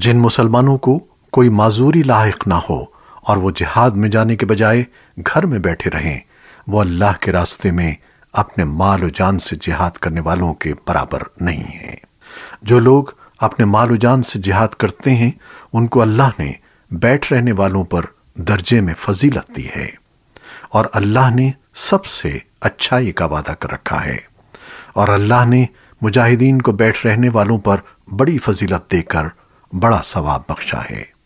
جن مسلمانوں کو کوئی معذوری لاحق نہ ہو اور وہ جہاد میں جانے کے بجائے گھر میں بیٹھے رہیں، وہ اللہ کے راستے میں اپنے مال و جان سے جہاد کرنے والوں کے برابر نہیں ہیں۔ جو لوگ اپنے مال و جان سے جہاد کرتے ہیں، ان کو اللہ نے بیٹھ رہنے والوں پر درجے میں فضیلت دی ہے۔ اور اللہ نے سب سے اچھائی کا وعدہ کر رکھا ہے۔ اور اللہ نے مجاہدین کو بیٹھ رہنے والوں پر بڑی فضیلت دے کر بڑا ثواب بخشا ہے۔